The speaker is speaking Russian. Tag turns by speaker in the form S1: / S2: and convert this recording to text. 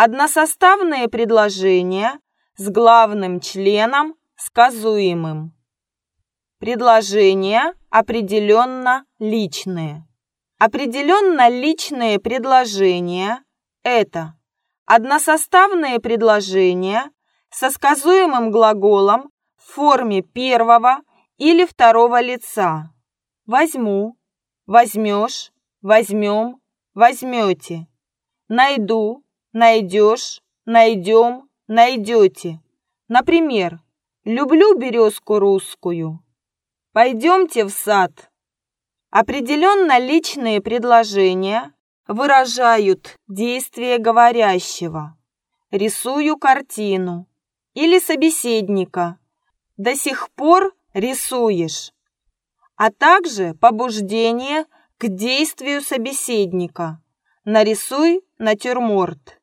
S1: Односоставные предложения с главным членом сказуемым. Предложения определенно личные. Определенно личные предложения – это односоставные предложения со сказуемым глаголом в форме первого или второго лица. Возьму, возьмешь, возьмем, возьмете. Найду, найдешь, найдем, найдете. Например, люблю березку русскую. Пойдемте в сад. Определенно личные предложения выражают действие говорящего. Рисую картину. Или собеседника. До сих пор рисуешь. А также побуждение к действию собеседника. Нарисуй натюрморт.